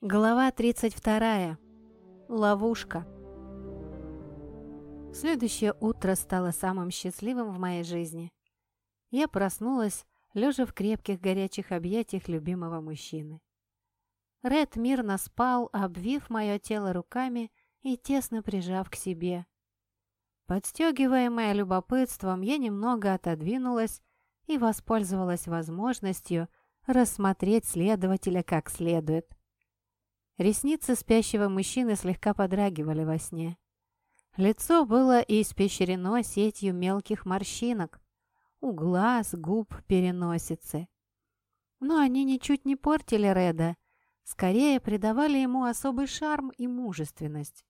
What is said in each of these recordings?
Глава 32. Ловушка. Следующее утро стало самым счастливым в моей жизни. Я проснулась, лежа в крепких горячих объятиях любимого мужчины. Ред мирно спал, обвив мое тело руками и тесно прижав к себе. Подстегиваемая любопытством, я немного отодвинулась и воспользовалась возможностью рассмотреть следователя как следует. Ресницы спящего мужчины слегка подрагивали во сне. Лицо было испещрено сетью мелких морщинок. У глаз, губ, переносицы. Но они ничуть не портили Реда, скорее придавали ему особый шарм и мужественность.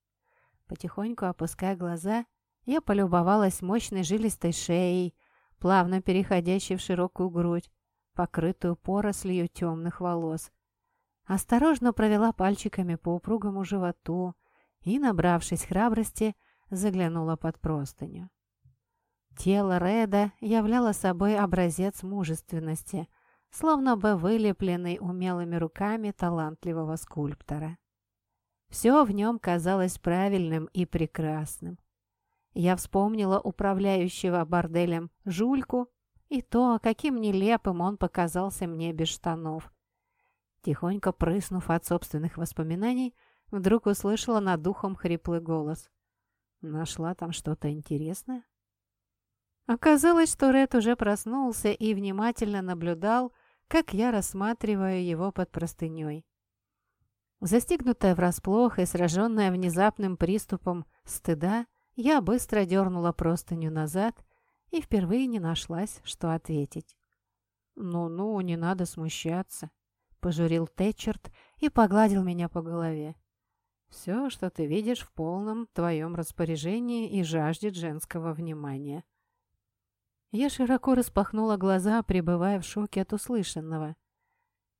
Потихоньку опуская глаза, я полюбовалась мощной жилистой шеей, плавно переходящей в широкую грудь, покрытую порослью темных волос. Осторожно провела пальчиками по упругому животу и, набравшись храбрости, заглянула под простыню. Тело Реда являло собой образец мужественности, словно бы вылепленный умелыми руками талантливого скульптора. Все в нем казалось правильным и прекрасным. Я вспомнила управляющего борделем Жульку и то, каким нелепым он показался мне без штанов – Тихонько прыснув от собственных воспоминаний, вдруг услышала над духом хриплый голос. Нашла там что-то интересное? Оказалось, что Ред уже проснулся и внимательно наблюдал, как я рассматриваю его под простыней. Застигнутая врасплох и сраженная внезапным приступом стыда, я быстро дернула простыню назад и впервые не нашлась, что ответить. «Ну-ну, не надо смущаться. — пожурил Тэтчерт и погладил меня по голове. «Все, что ты видишь в полном твоем распоряжении и жаждет женского внимания». Я широко распахнула глаза, пребывая в шоке от услышанного.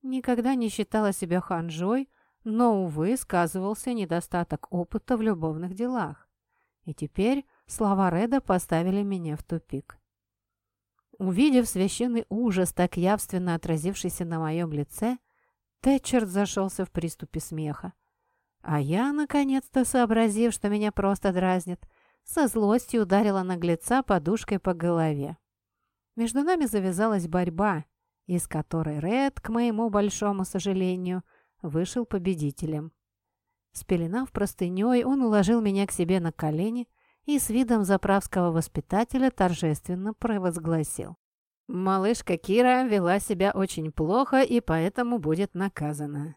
Никогда не считала себя ханжой, но, увы, сказывался недостаток опыта в любовных делах. И теперь слова Реда поставили меня в тупик. Увидев священный ужас, так явственно отразившийся на моем лице, Тэтчерт зашелся в приступе смеха. А я, наконец-то сообразив, что меня просто дразнит, со злостью ударила наглеца подушкой по голове. Между нами завязалась борьба, из которой Ред, к моему большому сожалению, вышел победителем. Спеленав простыней, он уложил меня к себе на колени и с видом заправского воспитателя торжественно провозгласил. Малышка Кира вела себя очень плохо и поэтому будет наказана.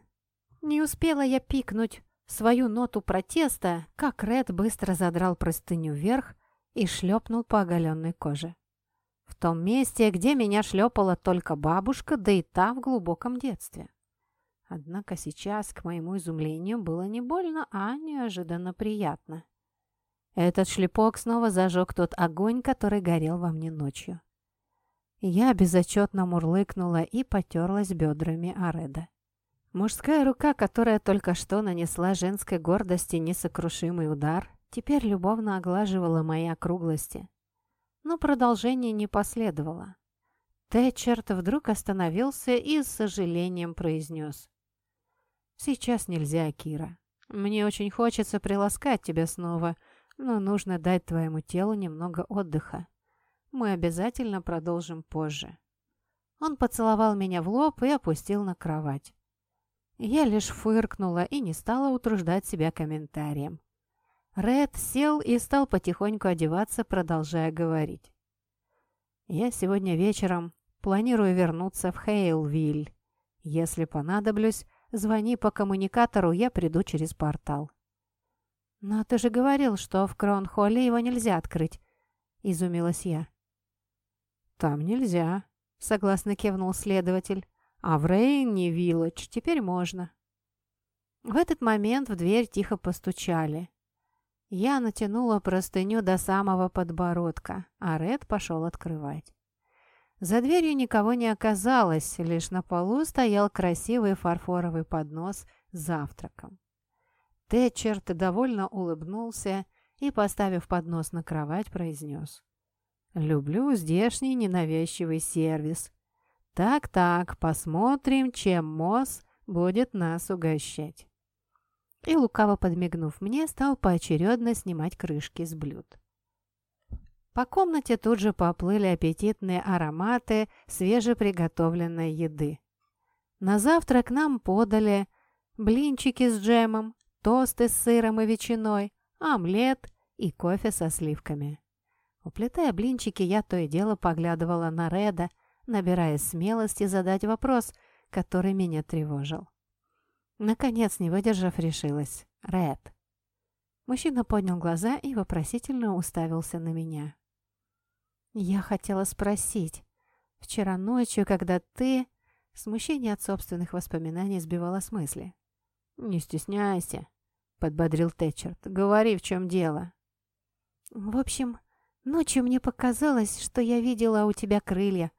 Не успела я пикнуть свою ноту протеста, как Ред быстро задрал простыню вверх и шлепнул по оголенной коже. В том месте, где меня шлепала только бабушка, да и та в глубоком детстве. Однако сейчас, к моему изумлению, было не больно, а неожиданно приятно. Этот шлепок снова зажег тот огонь, который горел во мне ночью. Я безотчетно мурлыкнула и потерлась бедрами Ареда. Мужская рука, которая только что нанесла женской гордости несокрушимый удар, теперь любовно оглаживала мои округлости. Но продолжение не последовало. Тэтчерт вдруг остановился и с сожалением произнес. «Сейчас нельзя, Кира. Мне очень хочется приласкать тебя снова, но нужно дать твоему телу немного отдыха. Мы обязательно продолжим позже. Он поцеловал меня в лоб и опустил на кровать. Я лишь фыркнула и не стала утруждать себя комментарием. Ред сел и стал потихоньку одеваться, продолжая говорить. «Я сегодня вечером планирую вернуться в Хейлвиль. Если понадоблюсь, звони по коммуникатору, я приду через портал». «Но ты же говорил, что в Кронхолле его нельзя открыть», — изумилась я. «Там нельзя», — согласно кивнул следователь. «А в Рейне Вилледж теперь можно». В этот момент в дверь тихо постучали. Я натянула простыню до самого подбородка, а Ред пошел открывать. За дверью никого не оказалось, лишь на полу стоял красивый фарфоровый поднос с завтраком. Тэтчерт довольно улыбнулся и, поставив поднос на кровать, произнес. Люблю здешний ненавязчивый сервис. Так-так, посмотрим, чем Мосс будет нас угощать». И, лукаво подмигнув мне, стал поочередно снимать крышки с блюд. По комнате тут же поплыли аппетитные ароматы свежеприготовленной еды. На завтрак нам подали блинчики с джемом, тосты с сыром и ветчиной, омлет и кофе со сливками. Уплетая блинчики, я то и дело поглядывала на Реда, набираясь смелости задать вопрос, который меня тревожил. Наконец, не выдержав, решилась. «Ред». Мужчина поднял глаза и вопросительно уставился на меня. «Я хотела спросить. Вчера ночью, когда ты...» Смущение от собственных воспоминаний сбивало с мысли. «Не стесняйся», — подбодрил Тэтчерт. «Говори, в чем дело». «В общем, ночью мне показалось, что я видела у тебя крылья».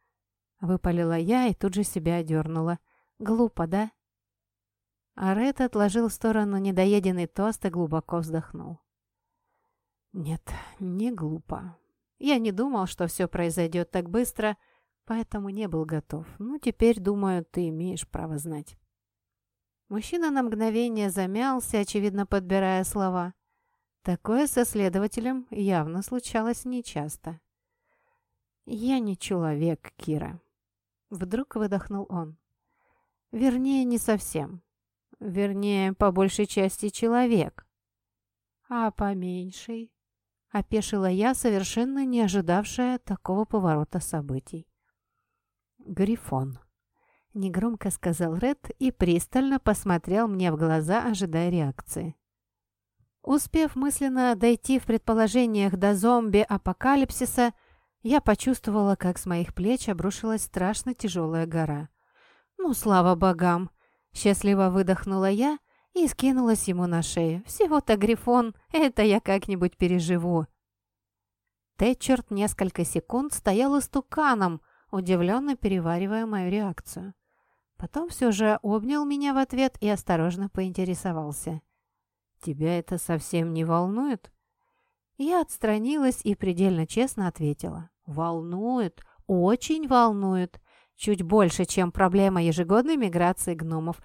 Выпалила я и тут же себя одернула. «Глупо, да?» А Ред отложил в сторону недоеденный тост и глубоко вздохнул. «Нет, не глупо. Я не думал, что все произойдет так быстро, поэтому не был готов. Ну, теперь, думаю, ты имеешь право знать». Мужчина на мгновение замялся, очевидно подбирая слова. Такое со следователем явно случалось нечасто. «Я не человек, Кира», — вдруг выдохнул он. «Вернее, не совсем. Вернее, по большей части человек. А по меньшей? Опешила я, совершенно не ожидавшая такого поворота событий. Грифон. Негромко сказал Ред и пристально посмотрел мне в глаза, ожидая реакции. Успев мысленно дойти в предположениях до зомби-апокалипсиса, я почувствовала, как с моих плеч обрушилась страшно тяжелая гора. Ну, слава богам! Счастливо выдохнула я и скинулась ему на шею. «Всего-то грифон, это я как-нибудь переживу». Тэтчерт несколько секунд стоял истуканом, удивленно переваривая мою реакцию. Потом все же обнял меня в ответ и осторожно поинтересовался. «Тебя это совсем не волнует?» Я отстранилась и предельно честно ответила. «Волнует, очень волнует. Чуть больше, чем проблема ежегодной миграции гномов.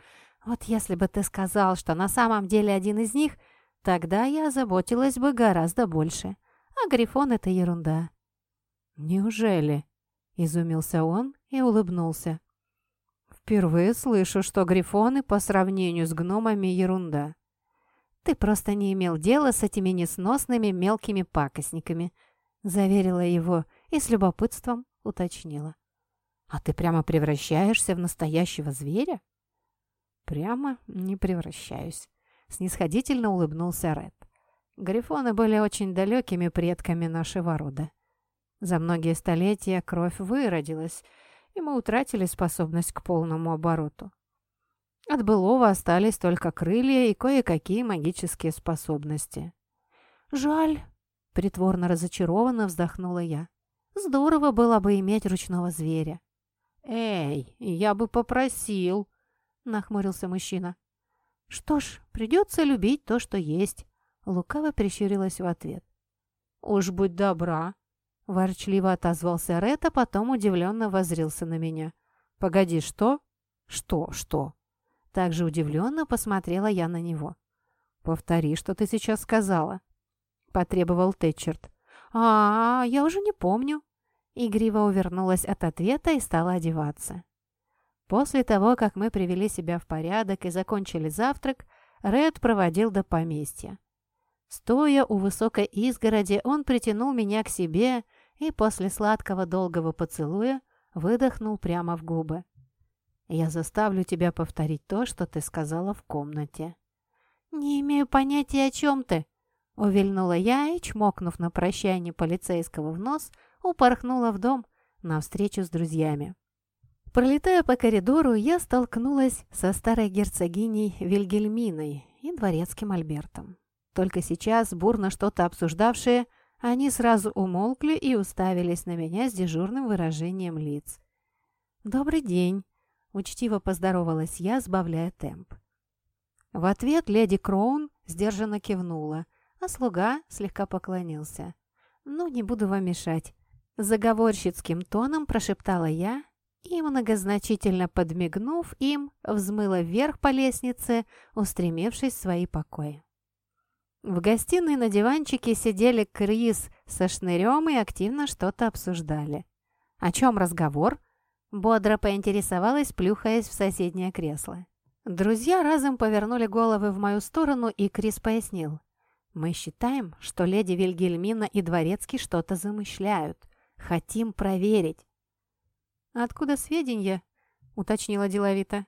Вот если бы ты сказал, что на самом деле один из них, тогда я озаботилась бы гораздо больше. А Грифон — это ерунда». «Неужели?» — изумился он и улыбнулся. «Впервые слышу, что Грифоны по сравнению с гномами ерунда». «Ты просто не имел дела с этими несносными мелкими пакостниками», — заверила его и с любопытством уточнила. А ты прямо превращаешься в настоящего зверя? Прямо не превращаюсь. Снисходительно улыбнулся Ред. Грифоны были очень далекими предками нашего рода. За многие столетия кровь выродилась, и мы утратили способность к полному обороту. От былого остались только крылья и кое-какие магические способности. «Жаль», — притворно разочарованно вздохнула я. «Здорово было бы иметь ручного зверя». «Эй, я бы попросил», — нахмурился мужчина. «Что ж, придется любить то, что есть», — лукаво прищурилась в ответ. «Уж будь добра», — ворчливо отозвался Ред, а потом удивленно возрился на меня. «Погоди, что?» «Что, что?» Также удивленно посмотрела я на него. «Повтори, что ты сейчас сказала», — потребовал Тэтчерт. «А, я уже не помню», Игриво увернулась от ответа и стала одеваться. После того, как мы привели себя в порядок и закончили завтрак, Ред проводил до поместья. Стоя у высокой изгороди, он притянул меня к себе и после сладкого долгого поцелуя выдохнул прямо в губы. «Я заставлю тебя повторить то, что ты сказала в комнате». «Не имею понятия, о чем ты», — увильнула я и, чмокнув на прощание полицейского в нос, — упорхнула в дом на встречу с друзьями. Пролетая по коридору, я столкнулась со старой герцогиней Вильгельминой и дворецким Альбертом. Только сейчас, бурно что-то обсуждавшие, они сразу умолкли и уставились на меня с дежурным выражением лиц. «Добрый день!» — учтиво поздоровалась я, сбавляя темп. В ответ леди Кроун сдержанно кивнула, а слуга слегка поклонился. «Ну, не буду вам мешать. Заговорщицким тоном прошептала я и, многозначительно подмигнув им, взмыла вверх по лестнице, устремившись в свои покои. В гостиной на диванчике сидели Крис со шнырем и активно что-то обсуждали. «О чем разговор?» – бодро поинтересовалась, плюхаясь в соседнее кресло. Друзья разом повернули головы в мою сторону, и Крис пояснил. «Мы считаем, что леди Вильгельмина и Дворецкий что-то замышляют. Хотим проверить». «Откуда сведения?» – уточнила деловито.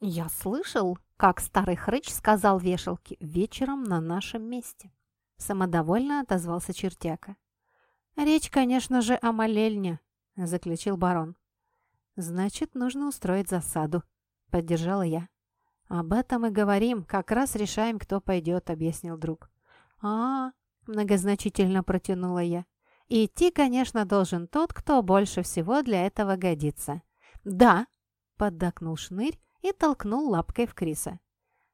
«Я слышал, как старый хрыч сказал вешалке вечером на нашем месте». Самодовольно отозвался чертяка. «Речь, конечно же, о молельне», – заключил барон. «Значит, нужно устроить засаду», – поддержала я. «Об этом и говорим, как раз решаем, кто пойдет», – объяснил друг. а, -а многозначительно протянула я. «И идти, конечно, должен тот, кто больше всего для этого годится». «Да», – поддакнул Шнырь и толкнул лапкой в Криса.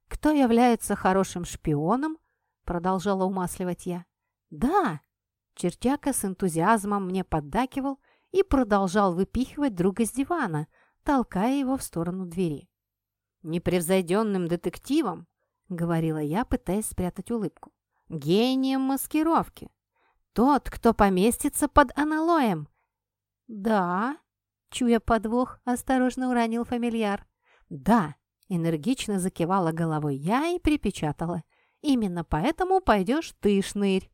«Кто является хорошим шпионом?» – продолжала умасливать я. «Да!» – чертяка с энтузиазмом мне поддакивал и продолжал выпихивать друга с дивана, толкая его в сторону двери. «Непревзойденным детективом», — говорила я, пытаясь спрятать улыбку, — «гением маскировки. Тот, кто поместится под аналоем». «Да», — чуя подвох, осторожно уронил фамильяр. «Да», — энергично закивала головой я и припечатала. «Именно поэтому пойдешь ты, шнырь».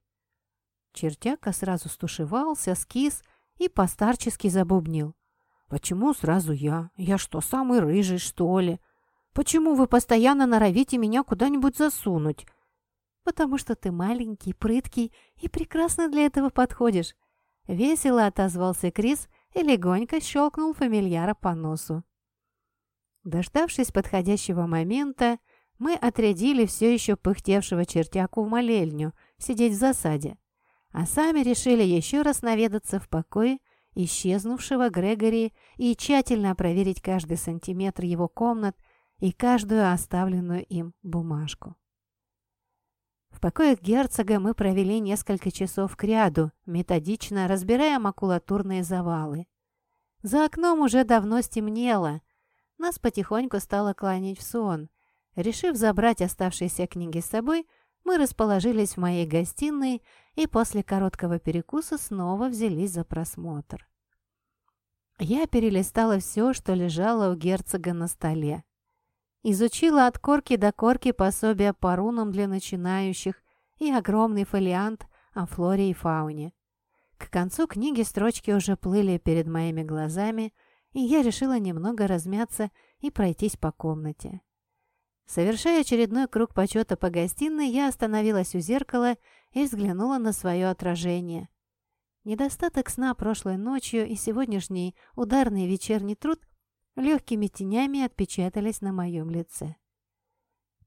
Чертяка сразу стушевался, скис и постарчески забубнил. «Почему сразу я? Я что, самый рыжий, что ли? Почему вы постоянно норовите меня куда-нибудь засунуть?» «Потому что ты маленький, прыткий и прекрасно для этого подходишь», — весело отозвался Крис и легонько щелкнул фамильяра по носу. Дождавшись подходящего момента, мы отрядили все еще пыхтевшего чертяку в молельню, сидеть в засаде, а сами решили еще раз наведаться в покое исчезнувшего Грегори и тщательно проверить каждый сантиметр его комнат и каждую оставленную им бумажку. В покоях герцога мы провели несколько часов кряду, методично разбирая макулатурные завалы. За окном уже давно стемнело, нас потихоньку стало клонить в сон. Решив забрать оставшиеся книги с собой, мы расположились в моей гостиной и после короткого перекуса снова взялись за просмотр. Я перелистала все, что лежало у герцога на столе. Изучила от корки до корки пособия по рунам для начинающих и огромный фолиант о флоре и фауне. К концу книги строчки уже плыли перед моими глазами, и я решила немного размяться и пройтись по комнате. Совершая очередной круг почета по гостиной, я остановилась у зеркала и взглянула на свое отражение. Недостаток сна прошлой ночью и сегодняшний ударный вечерний труд легкими тенями отпечатались на моем лице.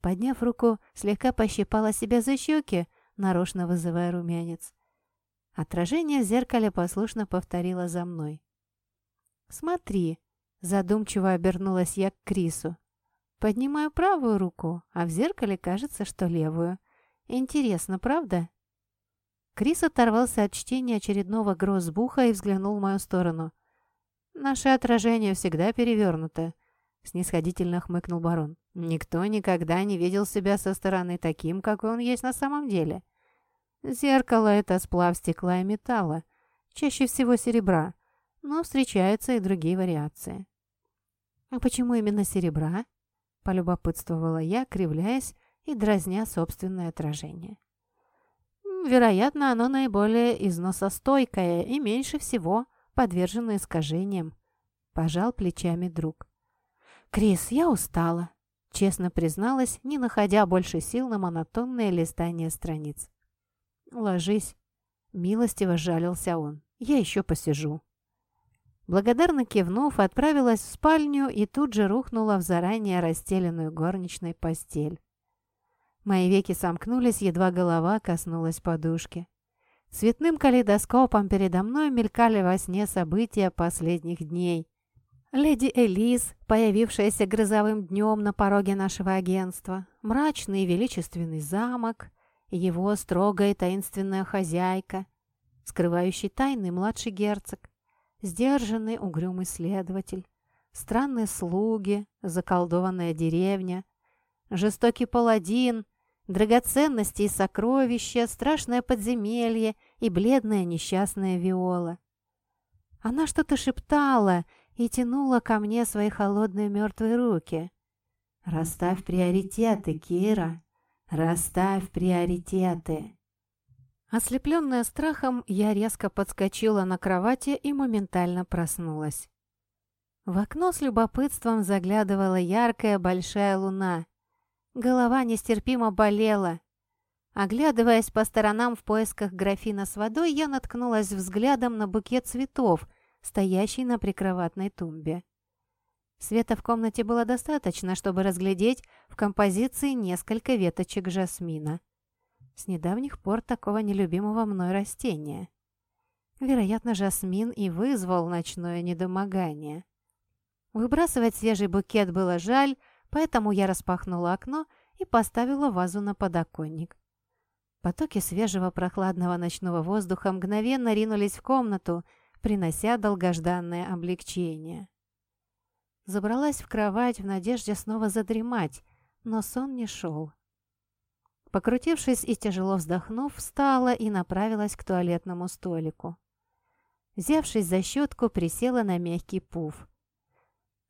Подняв руку, слегка пощипала себя за щеки, нарочно вызывая румянец. Отражение в зеркале послушно повторило за мной. «Смотри», — задумчиво обернулась я к Крису. Поднимаю правую руку, а в зеркале кажется, что левую. Интересно, правда? Крис оторвался от чтения очередного грозбуха и взглянул в мою сторону. «Наше отражение всегда перевернуто», — снисходительно хмыкнул барон. «Никто никогда не видел себя со стороны таким, как он есть на самом деле. Зеркало — это сплав стекла и металла, чаще всего серебра, но встречаются и другие вариации. «А почему именно серебра?» – полюбопытствовала я, кривляясь и дразня собственное отражение. «Вероятно, оно наиболее износостойкое и меньше всего подвержено искажениям», – пожал плечами друг. «Крис, я устала», – честно призналась, не находя больше сил на монотонное листание страниц. «Ложись», – милостиво жалился он, – «я еще посижу». Благодарно кивнув, отправилась в спальню и тут же рухнула в заранее расстеленную горничной постель. Мои веки сомкнулись, едва голова коснулась подушки. Цветным калейдоскопом передо мной мелькали во сне события последних дней. Леди Элис, появившаяся грозовым днем на пороге нашего агентства, мрачный и величественный замок, его строгая таинственная хозяйка, скрывающий тайны младший герцог, сдержанный угрюмый следователь, странные слуги, заколдованная деревня, жестокий паладин, драгоценности и сокровища, страшное подземелье и бледная несчастная Виола. Она что-то шептала и тянула ко мне свои холодные мертвые руки. «Расставь приоритеты, Кира, расставь приоритеты!» Ослепленная страхом, я резко подскочила на кровати и моментально проснулась. В окно с любопытством заглядывала яркая большая луна. Голова нестерпимо болела. Оглядываясь по сторонам в поисках графина с водой, я наткнулась взглядом на букет цветов, стоящий на прикроватной тумбе. Света в комнате было достаточно, чтобы разглядеть в композиции несколько веточек жасмина. С недавних пор такого нелюбимого мной растения. Вероятно, жасмин и вызвал ночное недомогание. Выбрасывать свежий букет было жаль, поэтому я распахнула окно и поставила вазу на подоконник. Потоки свежего прохладного ночного воздуха мгновенно ринулись в комнату, принося долгожданное облегчение. Забралась в кровать в надежде снова задремать, но сон не шел. Покрутившись и тяжело вздохнув, встала и направилась к туалетному столику. Взявшись за щетку, присела на мягкий пуф.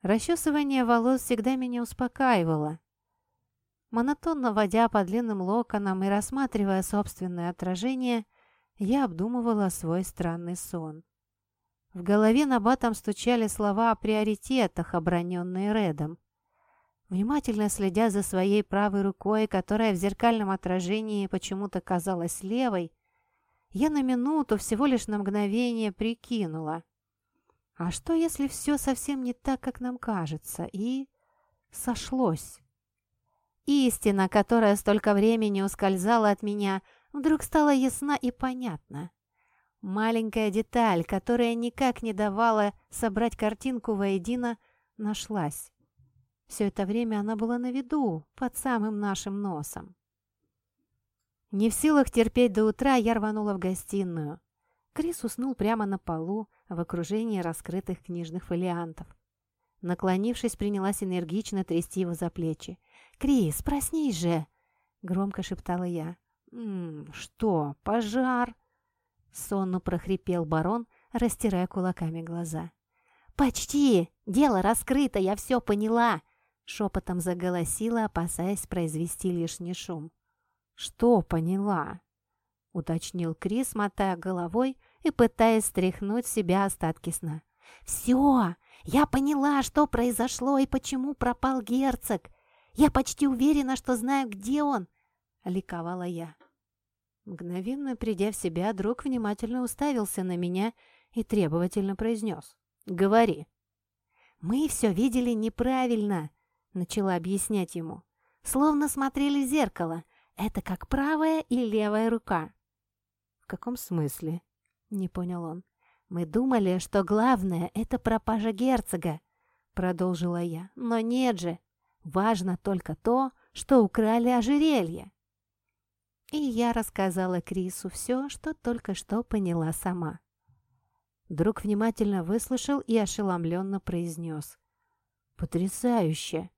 Расчесывание волос всегда меня успокаивало. Монотонно водя по длинным локонам и рассматривая собственное отражение, я обдумывала свой странный сон. В голове на батом стучали слова о приоритетах, оброненные Редом. Внимательно следя за своей правой рукой, которая в зеркальном отражении почему-то казалась левой, я на минуту, всего лишь на мгновение, прикинула. А что, если все совсем не так, как нам кажется, и сошлось? Истина, которая столько времени ускользала от меня, вдруг стала ясна и понятна. Маленькая деталь, которая никак не давала собрать картинку воедино, нашлась. Все это время она была на виду, под самым нашим носом. Не в силах терпеть до утра, я рванула в гостиную. Крис уснул прямо на полу, в окружении раскрытых книжных фолиантов. Наклонившись, принялась энергично трясти его за плечи. «Крис, проснись же!» — громко шептала я. «М -м, «Что, пожар?» Сонно прохрипел барон, растирая кулаками глаза. «Почти! Дело раскрыто, я все поняла!» Шепотом заголосила, опасаясь произвести лишний шум. «Что поняла?» — уточнил Крис, мотая головой и пытаясь стряхнуть с себя остатки сна. «Все! Я поняла, что произошло и почему пропал герцог! Я почти уверена, что знаю, где он!» — ликовала я. Мгновенно придя в себя, друг внимательно уставился на меня и требовательно произнес. «Говори». «Мы все видели неправильно», начала объяснять ему. Словно смотрели в зеркало. Это как правая и левая рука. В каком смысле? Не понял он. Мы думали, что главное — это пропажа герцога, продолжила я. Но нет же. Важно только то, что украли ожерелье. И я рассказала Крису все, что только что поняла сама. Друг внимательно выслушал и ошеломленно произнес. «Потрясающе!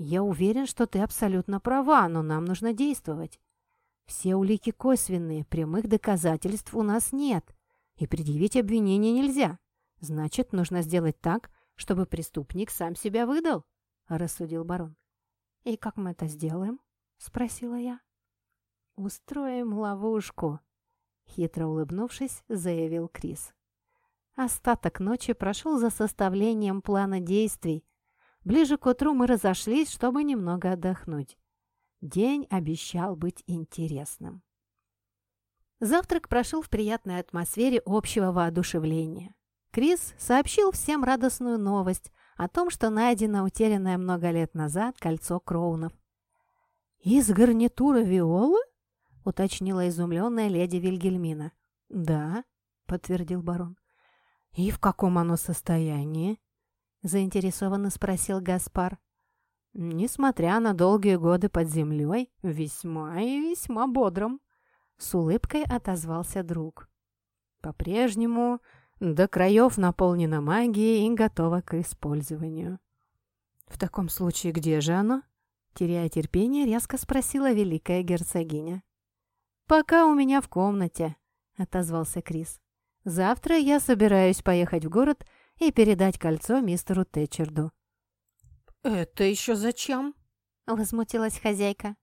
«Я уверен, что ты абсолютно права, но нам нужно действовать. Все улики косвенные, прямых доказательств у нас нет, и предъявить обвинение нельзя. Значит, нужно сделать так, чтобы преступник сам себя выдал», — рассудил барон. «И как мы это сделаем?» — спросила я. «Устроим ловушку», — хитро улыбнувшись, заявил Крис. Остаток ночи прошел за составлением плана действий, Ближе к утру мы разошлись, чтобы немного отдохнуть. День обещал быть интересным. Завтрак прошел в приятной атмосфере общего воодушевления. Крис сообщил всем радостную новость о том, что найдено утерянное много лет назад кольцо Кроунов. «Из гарнитура Виолы?» — уточнила изумленная леди Вильгельмина. «Да», — подтвердил барон. «И в каком оно состоянии?» — заинтересованно спросил Гаспар. «Несмотря на долгие годы под землей, весьма и весьма бодрым», — с улыбкой отозвался друг. «По-прежнему до краев наполнена магией и готова к использованию. «В таком случае где же оно?» Теряя терпение, резко спросила великая герцогиня. «Пока у меня в комнате», — отозвался Крис. «Завтра я собираюсь поехать в город и передать кольцо мистеру Тэтчерду». «Это еще зачем?» — возмутилась хозяйка.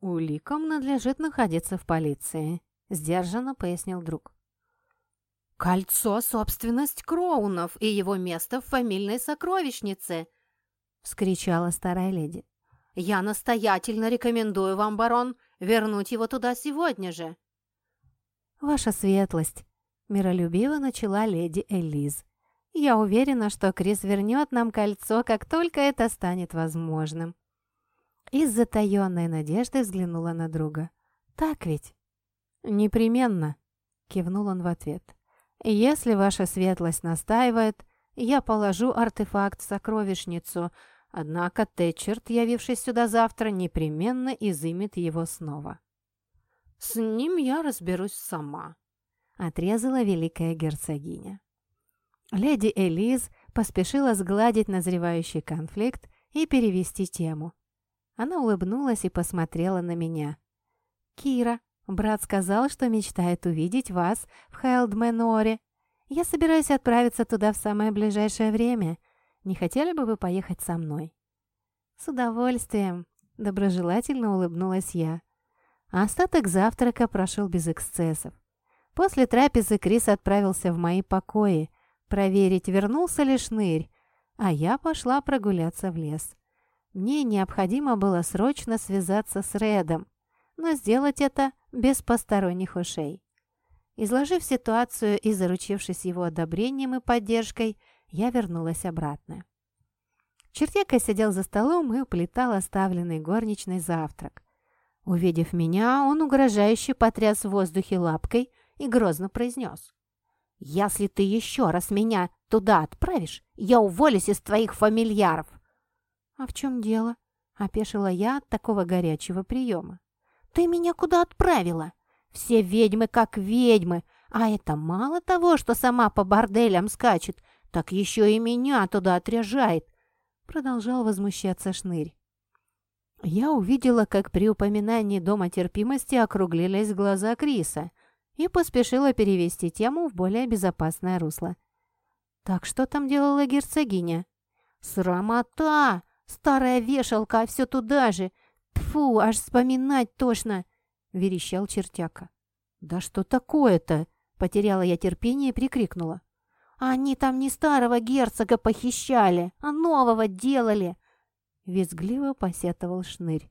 «Уликам надлежит находиться в полиции», — сдержанно пояснил друг. «Кольцо — собственность Кроунов и его место в фамильной сокровищнице!» — вскричала старая леди. «Я настоятельно рекомендую вам, барон, вернуть его туда сегодня же!» «Ваша светлость!» — миролюбиво начала леди Элиз. «Я уверена, что Крис вернет нам кольцо, как только это станет возможным». И с затаенной надеждой взглянула на друга. «Так ведь?» «Непременно!» — кивнул он в ответ. «Если ваша светлость настаивает, я положу артефакт в сокровищницу, однако Тэтчерт, явившись сюда завтра, непременно изымет его снова». «С ним я разберусь сама», — отрезала великая герцогиня. Леди Элиз поспешила сгладить назревающий конфликт и перевести тему. Она улыбнулась и посмотрела на меня. «Кира, Брат сказал, что мечтает увидеть вас в Хелдменоре. Я собираюсь отправиться туда в самое ближайшее время. Не хотели бы вы поехать со мной?» «С удовольствием», — доброжелательно улыбнулась я. Остаток завтрака прошел без эксцессов. После трапезы Крис отправился в мои покои, проверить, вернулся ли шнырь, а я пошла прогуляться в лес. Мне необходимо было срочно связаться с Редом, но сделать это без посторонних ушей. Изложив ситуацию и заручившись его одобрением и поддержкой, я вернулась обратно. Чертека сидел за столом и уплетал оставленный горничный завтрак. Увидев меня, он угрожающе потряс в воздухе лапкой и грозно произнес. «Если ты еще раз меня туда отправишь, я уволюсь из твоих фамильяров!» «А в чем дело?» — опешила я от такого горячего приема. «Ты меня куда отправила? Все ведьмы как ведьмы, а это мало того, что сама по борделям скачет, так еще и меня туда отряжает!» Продолжал возмущаться Шнырь. Я увидела, как при упоминании дома терпимости округлились глаза Криса и поспешила перевести тему в более безопасное русло. «Так что там делала герцогиня?» «Срамота! Старая вешалка, а все туда же! Фу, аж вспоминать тошно!» — верещал чертяка. «Да что такое-то?» — потеряла я терпение и прикрикнула. «Они там не старого герцога похищали, а нового делали!» Визгливо посетовал шнырь.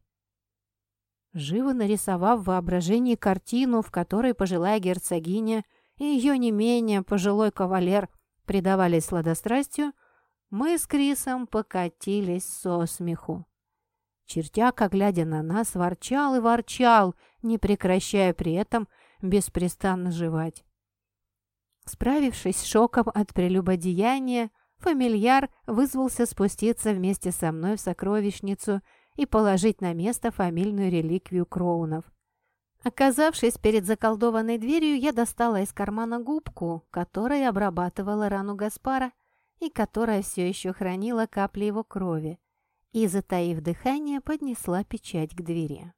Живо нарисовав в воображении картину, в которой пожилая герцогиня и ее не менее пожилой кавалер предавались сладострастию, мы с Крисом покатились со смеху. Чертяка, глядя на нас, ворчал и ворчал, не прекращая при этом беспрестанно жевать. Справившись с шоком от прелюбодеяния, фамильяр вызвался спуститься вместе со мной в сокровищницу и положить на место фамильную реликвию Кроунов. Оказавшись перед заколдованной дверью, я достала из кармана губку, которая обрабатывала рану Гаспара и которая все еще хранила капли его крови и, затаив дыхание, поднесла печать к двери.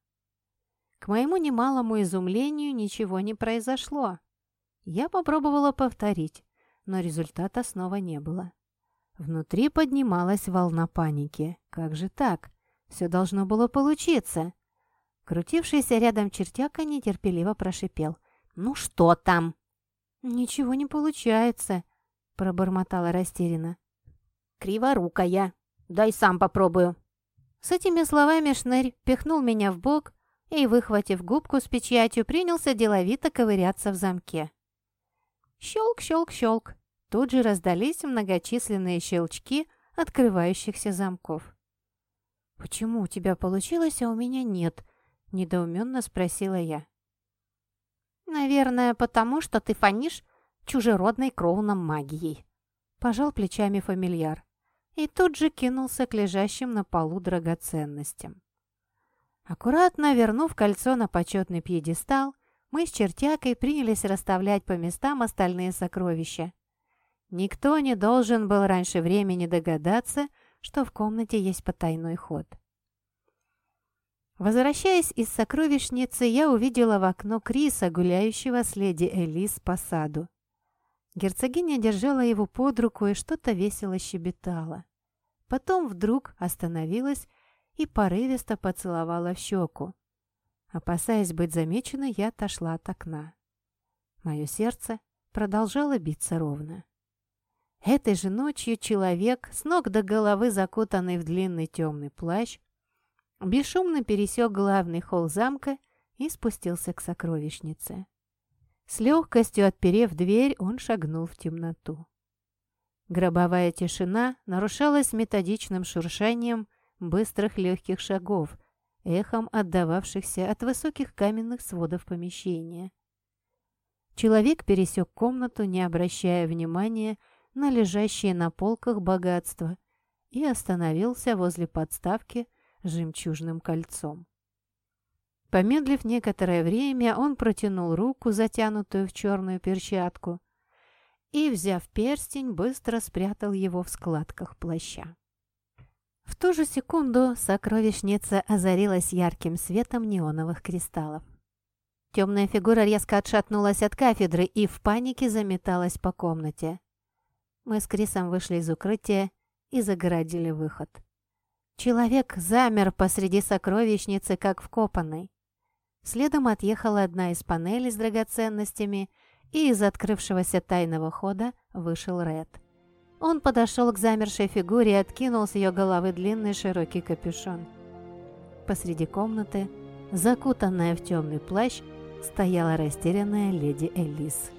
К моему немалому изумлению ничего не произошло. Я попробовала повторить, но результата снова не было. Внутри поднималась волна паники. Как же так? Все должно было получиться. Крутившийся рядом чертяка нетерпеливо прошипел. «Ну что там?» «Ничего не получается», — пробормотала растерянно. «Криворукая», Дай сам попробую». С этими словами Шнырь пихнул меня в бок и, выхватив губку с печатью, принялся деловито ковыряться в замке. Щелк, щелк, щелк. Тут же раздались многочисленные щелчки открывающихся замков. «Почему у тебя получилось, а у меня нет?» — недоуменно спросила я. «Наверное, потому что ты фонишь чужеродной кроуном магией», — пожал плечами фамильяр и тут же кинулся к лежащим на полу драгоценностям. Аккуратно вернув кольцо на почетный пьедестал, мы с чертякой принялись расставлять по местам остальные сокровища. Никто не должен был раньше времени догадаться, что в комнате есть потайной ход. Возвращаясь из сокровищницы, я увидела в окно Криса, гуляющего с леди Элис по саду. Герцогиня держала его под руку и что-то весело щебетала. Потом вдруг остановилась и порывисто поцеловала в щеку. Опасаясь быть замеченной, я отошла от окна. Мое сердце продолжало биться ровно. Этой же ночью человек, с ног до головы закутанный в длинный темный плащ, бесшумно пересек главный холл замка и спустился к сокровищнице. С легкостью отперев дверь, он шагнул в темноту. Гробовая тишина нарушалась методичным шуршанием быстрых легких шагов, эхом отдававшихся от высоких каменных сводов помещения. Человек пересек комнату, не обращая внимания на лежащие на полках богатства, и остановился возле подставки с жемчужным кольцом. Помедлив некоторое время, он протянул руку, затянутую в черную перчатку, и, взяв перстень, быстро спрятал его в складках плаща. В ту же секунду сокровищница озарилась ярким светом неоновых кристаллов. Темная фигура резко отшатнулась от кафедры и в панике заметалась по комнате. Мы с Крисом вышли из укрытия и загородили выход. Человек замер посреди сокровищницы, как вкопанный. Следом отъехала одна из панелей с драгоценностями, и из открывшегося тайного хода вышел Ред. Он подошел к замершей фигуре и откинул с ее головы длинный широкий капюшон. Посреди комнаты, закутанная в темный плащ, стояла растерянная леди Элис.